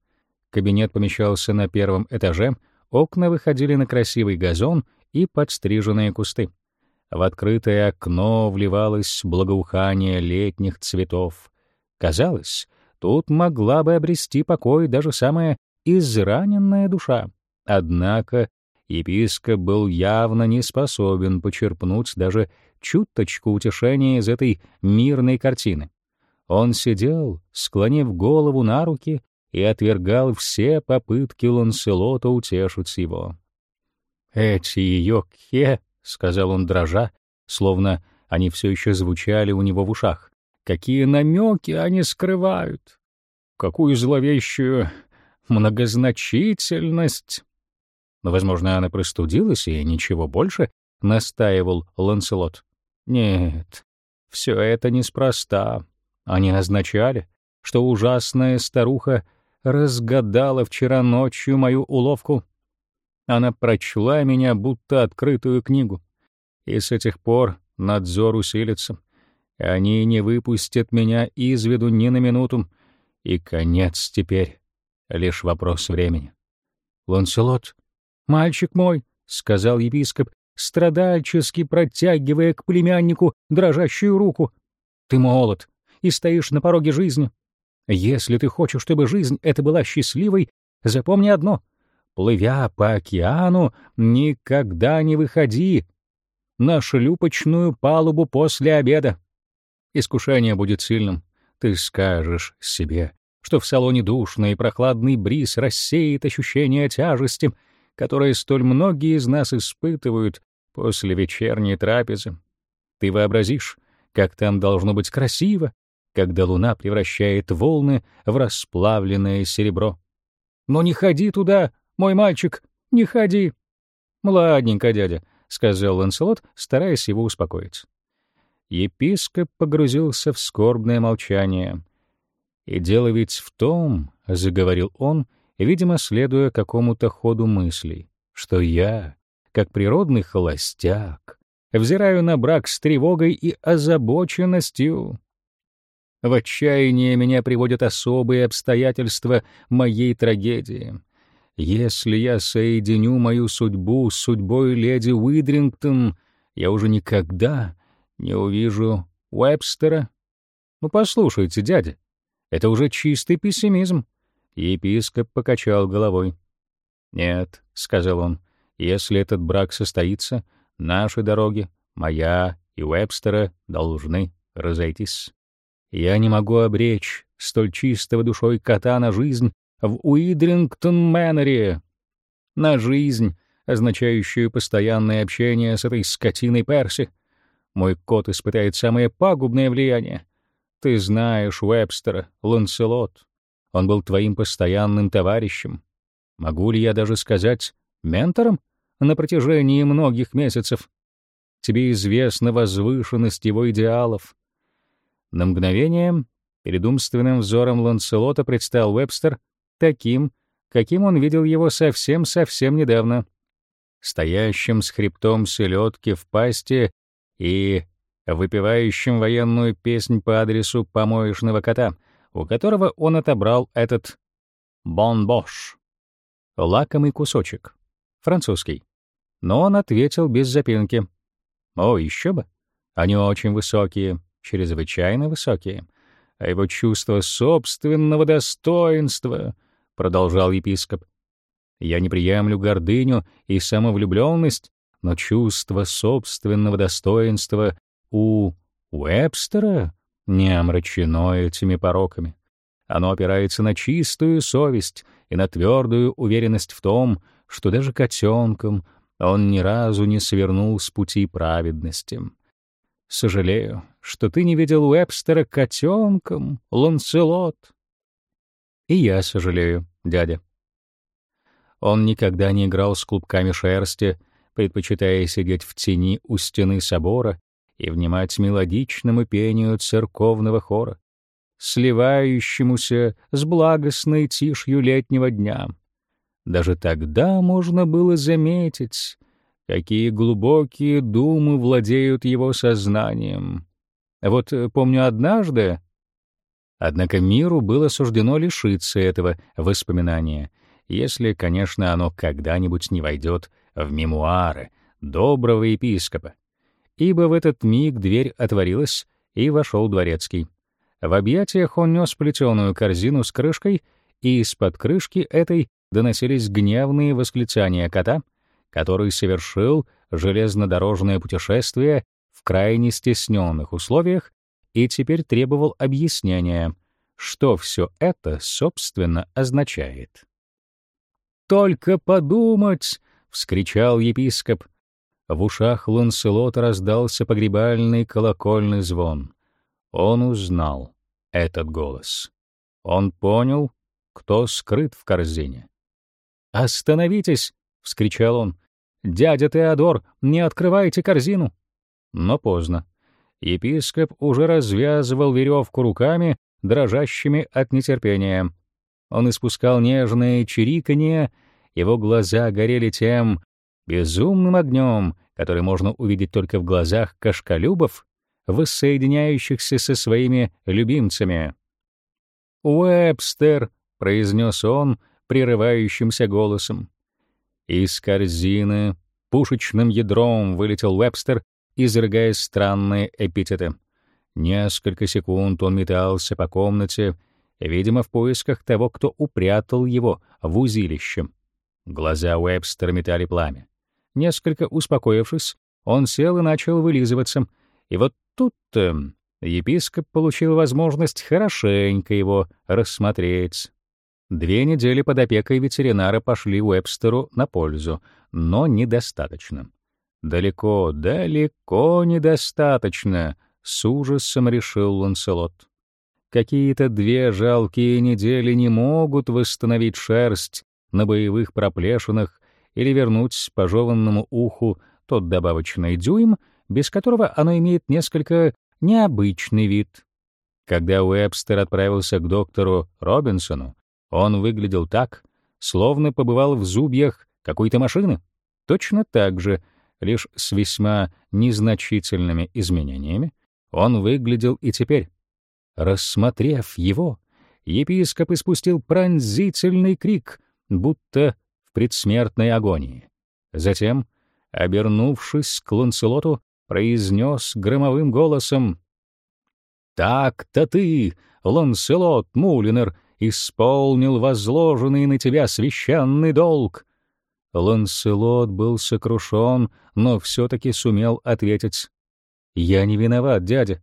Кабинет помещался на первом этаже, окна выходили на красивый газон и подстриженные кусты. В открытое окно вливалось благоухание летних цветов. Казалось, тут могла бы обрести покой даже самая израненная душа. Однако епископ был явно не способен почерпнуть даже чуточку утешения из этой мирной картины. Он сидел, склонив голову на руки, и отвергал все попытки Ланселота утешить его. «Эти ее кхе — сказал он дрожа, словно они все еще звучали у него в ушах. «Какие намеки они скрывают! Какую зловещую многозначительность!» Но, возможно, она простудилась и ничего больше, — настаивал Ланселот. «Нет, все это неспроста. Они означали, что ужасная старуха разгадала вчера ночью мою уловку. Она прочла меня, будто открытую книгу. И с этих пор надзор усилится. Они не выпустят меня из виду ни на минуту. И конец теперь — лишь вопрос времени. «Ланселот, мальчик мой», — сказал епископ, страдальчески протягивая к племяннику дрожащую руку. «Ты молод и стоишь на пороге жизни. Если ты хочешь, чтобы жизнь эта была счастливой, запомни одно — Плывя по океану, никогда не выходи на шлюпочную палубу после обеда. Искушение будет сильным. Ты скажешь себе, что в салоне душный и прохладный бриз рассеет ощущение тяжести, которое столь многие из нас испытывают после вечерней трапезы. Ты вообразишь, как там должно быть красиво, когда луна превращает волны в расплавленное серебро. Но не ходи туда мой мальчик, не ходи!» «Ладненько, дядя», — сказал Ланселот, стараясь его успокоить. Епископ погрузился в скорбное молчание. «И дело ведь в том», — заговорил он, видимо, следуя какому-то ходу мыслей, «что я, как природный холостяк, взираю на брак с тревогой и озабоченностью. В отчаяние меня приводят особые обстоятельства моей трагедии. Если я соединю мою судьбу с судьбой леди Уидрингтон, я уже никогда не увижу Уэбстера. Ну, послушайте, дядя, это уже чистый пессимизм. Епископ покачал головой. «Нет», — сказал он, — «если этот брак состоится, наши дороги, моя и Уэбстера, должны разойтись. Я не могу обречь столь чистого душой кота на жизнь, в Уидрингтон-Мэннере, на жизнь, означающую постоянное общение с этой скотиной Перси. Мой кот испытает самое пагубное влияние. Ты знаешь Уэбстера, Ланселот. Он был твоим постоянным товарищем. Могу ли я даже сказать ментором на протяжении многих месяцев? Тебе известна возвышенность его идеалов. На мгновение перед умственным взором Ланселота предстал Уэбстер таким, каким он видел его совсем-совсем недавно, стоящим с хребтом селедки в пасти и выпивающим военную песнь по адресу помоечного кота, у которого он отобрал этот «бон-бош» — лакомый кусочек, французский. Но он ответил без запинки. «О, еще бы! Они очень высокие, чрезвычайно высокие. А его чувство собственного достоинства — продолжал епископ. Я не приемлю гордыню и самовлюбленность, но чувство собственного достоинства у Уэбстера не омрачено этими пороками. Оно опирается на чистую совесть и на твердую уверенность в том, что даже котенком он ни разу не свернул с пути праведности. Сожалею, что ты не видел Уэбстера котенком, Ланселот. И я сожалею, дядя. Он никогда не играл с клубками шерсти, предпочитая сидеть в тени у стены собора и внимать мелодичному пению церковного хора, сливающемуся с благостной тишью летнего дня. Даже тогда можно было заметить, какие глубокие думы владеют его сознанием. Вот э, помню однажды, Однако миру было суждено лишиться этого воспоминания, если, конечно, оно когда-нибудь не войдет в мемуары доброго епископа. Ибо в этот миг дверь отворилась, и вошел дворецкий. В объятиях он нес плетеную корзину с крышкой, и из-под крышки этой доносились гневные восклицания кота, который совершил железнодорожное путешествие в крайне стесненных условиях и теперь требовал объяснения, что все это, собственно, означает. «Только подумать!» — вскричал епископ. В ушах Ланселота раздался погребальный колокольный звон. Он узнал этот голос. Он понял, кто скрыт в корзине. «Остановитесь!» — вскричал он. «Дядя Теодор, не открывайте корзину!» Но поздно. Епископ уже развязывал веревку руками, дрожащими от нетерпения. Он испускал нежное чириканье, его глаза горели тем безумным огнем, который можно увидеть только в глазах кашкалюбов, воссоединяющихся со своими любимцами. «Уэбстер!» — произнес он прерывающимся голосом. Из корзины пушечным ядром вылетел Уэбстер изрыгая странные эпитеты. Несколько секунд он метался по комнате, видимо, в поисках того, кто упрятал его в узилище. Глаза Уэбстера метали пламя. Несколько успокоившись, он сел и начал вылизываться. И вот тут-то епископ получил возможность хорошенько его рассмотреть. Две недели под опекой ветеринара пошли Уэбстеру на пользу, но недостаточно. Далеко, далеко недостаточно, с ужасом решил Ланселот. Какие-то две жалкие недели не могут восстановить шерсть на боевых проплешинах или вернуть пожеванному уху тот добавочный дюйм, без которого оно имеет несколько необычный вид. Когда Уэбстер отправился к доктору Робинсону, он выглядел так, словно побывал в зубьях какой-то машины. Точно так же — лишь с весьма незначительными изменениями, он выглядел и теперь. Рассмотрев его, епископ испустил пронзительный крик, будто предсмертной агонии. Затем, обернувшись к Ланселоту, произнес громовым голосом «Так-то ты, Ланселот Мулинер, исполнил возложенный на тебя священный долг. Ланселот был сокрушен, но все-таки сумел ответить. «Я не виноват, дядя.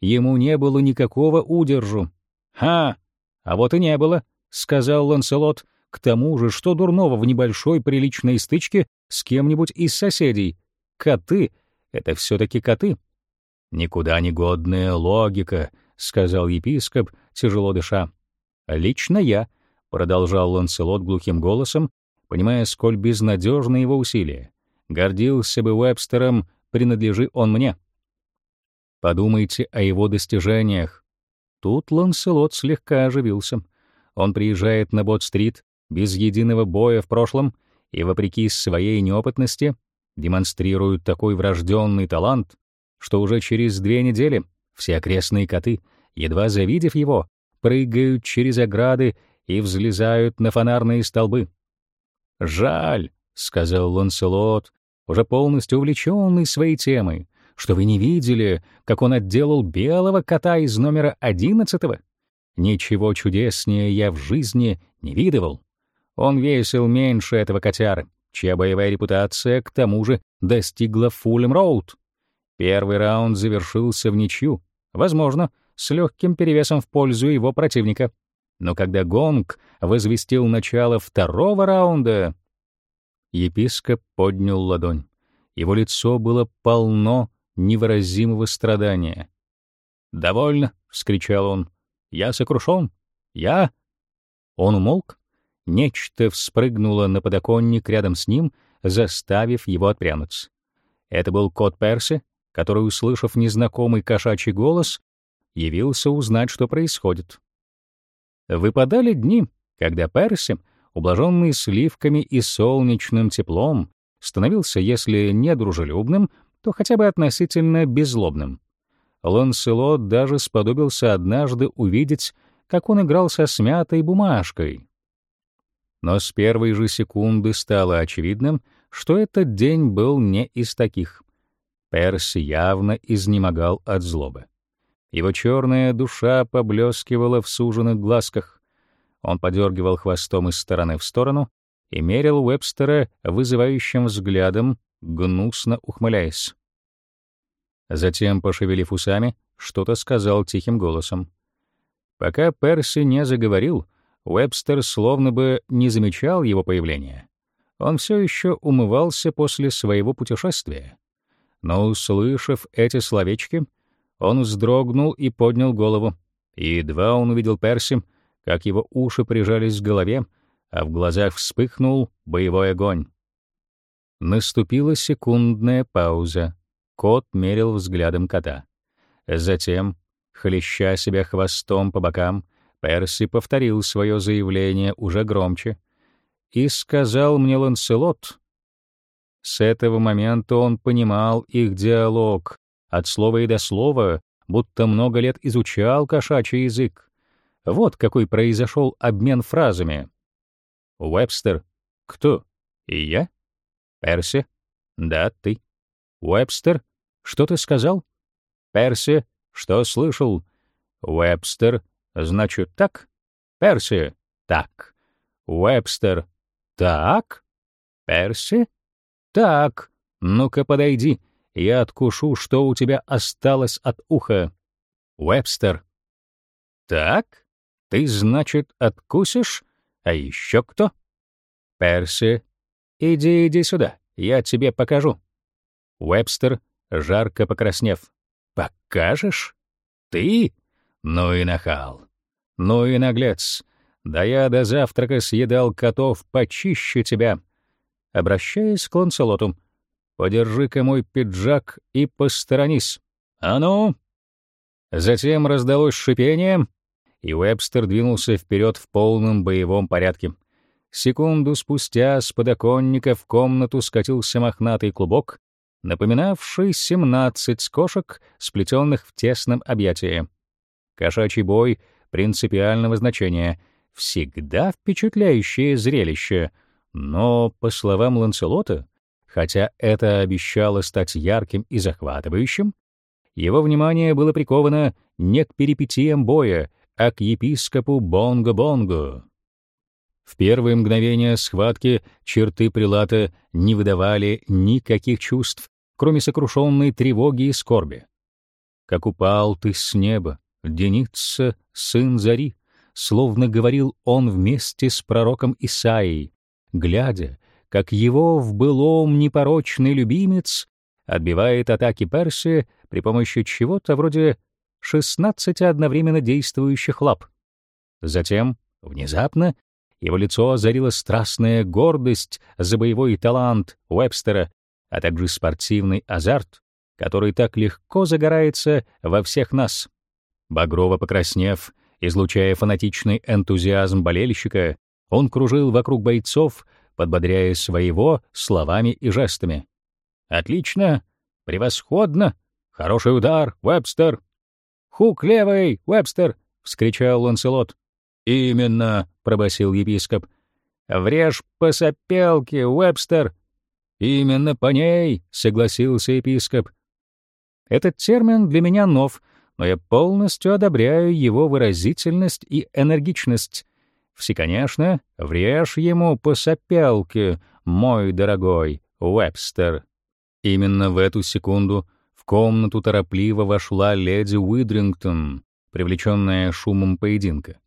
Ему не было никакого удержу». «Ха! А вот и не было», — сказал Ланселот. «К тому же, что дурного в небольшой приличной стычке с кем-нибудь из соседей? Коты — это все-таки коты». «Никуда не годная логика», — сказал епископ, тяжело дыша. «Лично я», — продолжал Ланселот глухим голосом, понимая, сколь безнадежны его усилия. «Гордился бы Уэбстером, принадлежи он мне». Подумайте о его достижениях. Тут Ланселот слегка оживился. Он приезжает на Бот-стрит без единого боя в прошлом и, вопреки своей неопытности, демонстрирует такой врожденный талант, что уже через две недели все окрестные коты, едва завидев его, прыгают через ограды и взлезают на фонарные столбы. «Жаль», — сказал Ланселот, уже полностью увлеченный своей темой, что вы не видели, как он отделал белого кота из номера одиннадцатого. Ничего чудеснее я в жизни не видывал. Он весил меньше этого котяры, чья боевая репутация, к тому же, достигла Фулем-Роуд. Первый раунд завершился в ничью, возможно, с легким перевесом в пользу его противника. Но когда гонг возвестил начало второго раунда, епископ поднял ладонь. Его лицо было полно невыразимого страдания. «Довольно!» — вскричал он. «Я сокрушен! Я...» Он умолк. Нечто вспрыгнуло на подоконник рядом с ним, заставив его отпрянуть. Это был кот Перси, который, услышав незнакомый кошачий голос, явился узнать, что происходит. Выпадали дни, когда Перси, ублаженный сливками и солнечным теплом, становился, если не дружелюбным, то хотя бы относительно беззлобным. Ланселот даже сподобился однажды увидеть, как он играл со смятой бумажкой. Но с первой же секунды стало очевидным, что этот день был не из таких. Перси явно изнемогал от злобы. Его черная душа поблескивала в суженных глазках. Он подергивал хвостом из стороны в сторону и мерил Уэбстера вызывающим взглядом, гнусно ухмыляясь. Затем, пошевелив усами, что-то сказал тихим голосом. Пока Перси не заговорил, Уэбстер словно бы не замечал его появления. Он все еще умывался после своего путешествия. Но, услышав эти словечки, он вздрогнул и поднял голову. И едва он увидел Перси, как его уши прижались к голове, а в глазах вспыхнул боевой огонь. Наступила секундная пауза. Кот мерил взглядом кота. Затем, хлеща себя хвостом по бокам, Перси повторил свое заявление уже громче и сказал мне Ланселот. С этого момента он понимал их диалог, от слова и до слова, будто много лет изучал кошачий язык. Вот какой произошел обмен фразами. Уэбстер. Кто? И я? Перси. Да, ты. Уэбстер. Что ты сказал? Перси. Что слышал? Уэбстер. Значит, так? Перси. Так. Уэбстер. Так? Перси. Так. Ну-ка подойди. Я откушу, что у тебя осталось от уха. Уэбстер. Так? Ты, значит, откусишь? А еще кто? Перси. Иди, иди сюда, я тебе покажу. Уэбстер, жарко покраснев. Покажешь? Ты? Ну и нахал. Ну и наглец. Да я до завтрака съедал котов почище тебя. Обращаясь к Ланселоту, подержи-ка мой пиджак и посторонись. А ну! Затем раздалось шипение, и Уэбстер двинулся вперед в полном боевом порядке. Секунду спустя с подоконника в комнату скатился мохнатый клубок, напоминавший семнадцать кошек, сплетенных в тесном объятии. Кошачий бой принципиального значения, всегда впечатляющее зрелище, но, по словам Ланселота, хотя это обещало стать ярким и захватывающим, его внимание было приковано не к перипетиям боя, а к епископу Бонго-Бонго. В первые мгновения схватки черты прилата не выдавали никаких чувств, кроме сокрушенной тревоги и скорби. «Как упал ты с неба, Деница, сын зари», словно говорил он вместе с пророком Исаией, глядя, как его в былом непорочный любимец отбивает атаки Персии при помощи чего-то вроде 16 одновременно действующих лап. Затем, внезапно, его лицо озарила страстная гордость за боевой талант Уэбстера, а также спортивный азарт, который так легко загорается во всех нас. Багрово покраснев, излучая фанатичный энтузиазм болельщика, он кружил вокруг бойцов, подбодряя своего словами и жестами. «Отлично! Превосходно! Хороший удар, Уэбстер!» «Хук левый, Уэбстер!» — вскричал Ланселот. «Именно!» — пробасил епископ. «Врежь по сопелке, Уэбстер!» «Именно по ней!» — согласился епископ. Этот термин для меня нов, но я полностью одобряю его выразительность и энергичность. Все, конечно, врежь ему по сопелке, мой дорогой Уэбстер. Именно в эту секунду в комнату торопливо вошла леди Уидрингтон, привлеченная шумом поединка,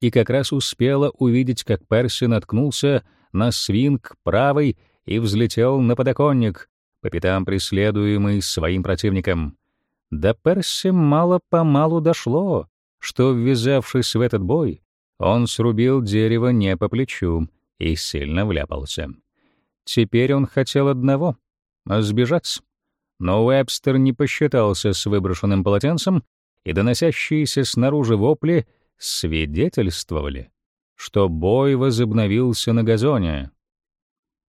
и как раз успела увидеть, как Перси наткнулся на свинг правой и взлетел на подоконник, по пятам преследуемый своим противником. До Перси мало-помалу дошло, что, ввязавшись в этот бой, он срубил дерево не по плечу и сильно вляпался. Теперь он хотел одного — сбежать. Но Уэбстер не посчитался с выброшенным полотенцем, и доносящиеся снаружи вопли свидетельствовали, что бой возобновился на газоне.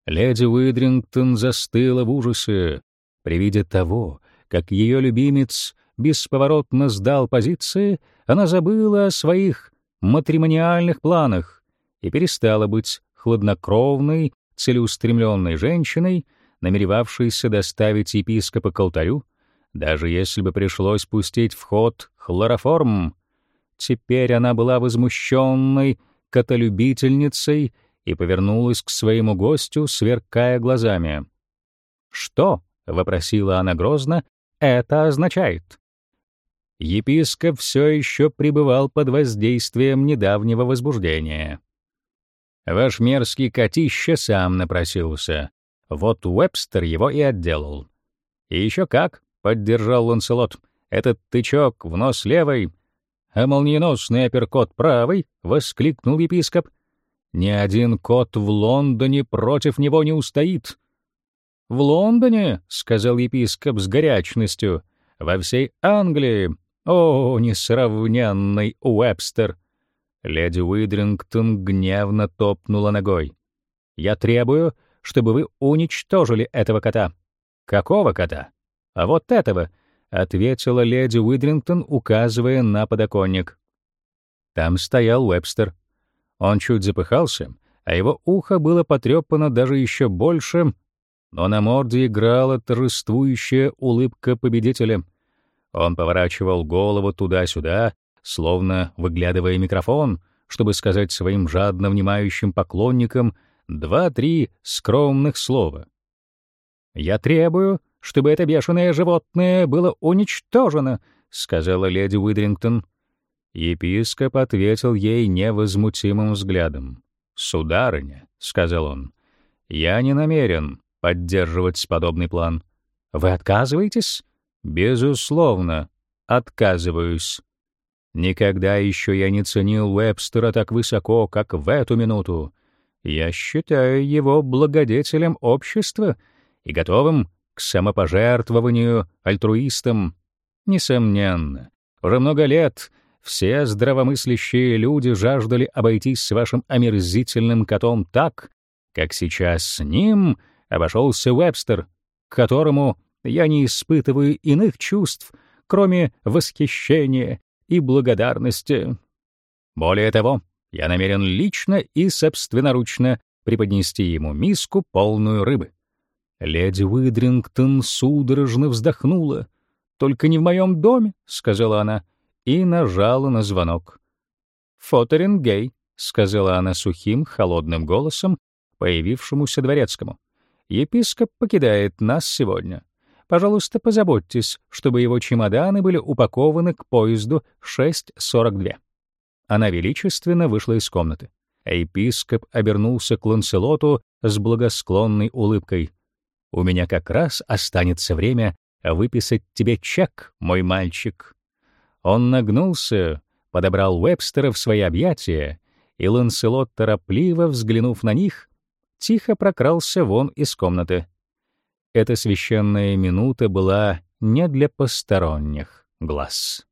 Леди Уидрингтон застыла в ужасе при виде того, как ее любимец бесповоротно сдал позиции, она забыла о своих матримониальных планах и перестала быть хладнокровной, целеустремленной женщиной, намеревавшейся доставить епископа к алтарю, даже если бы пришлось пустить в ход хлороформ. Теперь она была возмущенной католюбительницей и повернулась к своему гостю, сверкая глазами. «Что?» — вопросила она грозно. «Это означает?» Епископ все еще пребывал под воздействием недавнего возбуждения. «Ваш мерзкий котище сам напросился. Вот Уэбстер его и отделал». «И еще как!» — поддержал Ланселот. «Этот тычок в нос левой, а молниеносный апперкот правый!» — воскликнул епископ. Ни один кот в Лондоне против него не устоит. В Лондоне, сказал епископ с горячностью, во всей Англии. О, несравненный Уэбстер! Леди Уидрингтон гневно топнула ногой. Я требую, чтобы вы уничтожили этого кота. Какого кота? А вот этого, ответила леди Уидрингтон, указывая на подоконник. Там стоял Уэбстер. Он чуть запыхался, а его ухо было потрепано даже еще больше, но на морде играла торжествующая улыбка победителя. Он поворачивал голову туда-сюда, словно выглядывая микрофон, чтобы сказать своим жадно внимающим поклонникам два-три скромных слова. «Я требую, чтобы это бешеное животное было уничтожено», — сказала леди Уидрингтон. Епископ ответил ей невозмутимым взглядом. «Сударыня», — сказал он, — «я не намерен поддерживать подобный план». «Вы отказываетесь?» «Безусловно, отказываюсь». Никогда еще я не ценил Уэбстера так высоко, как в эту минуту. Я считаю его благодетелем общества и готовым к самопожертвованию альтруистом. Несомненно, уже много лет все здравомыслящие люди жаждали обойтись с вашим омерзительным котом так, как сейчас с ним обошелся Вебстер, к которому я не испытываю иных чувств, кроме восхищения и благодарности. Более того, я намерен лично и собственноручно преподнести ему миску, полную рыбы. Леди Уидрингтон судорожно вздохнула. «Только не в моем доме», — сказала она и нажала на звонок. «Фотерингей», — сказала она сухим, холодным голосом появившемуся дворецкому. «Епископ покидает нас сегодня. Пожалуйста, позаботьтесь, чтобы его чемоданы были упакованы к поезду 6.42». Она величественно вышла из комнаты. Епископ обернулся к Ланселоту с благосклонной улыбкой. «У меня как раз останется время выписать тебе чек, мой мальчик». Он нагнулся, подобрал Уэбстера в свои объятия, и Ланселот, торопливо взглянув на них, тихо прокрался вон из комнаты. Эта священная минута была не для посторонних глаз.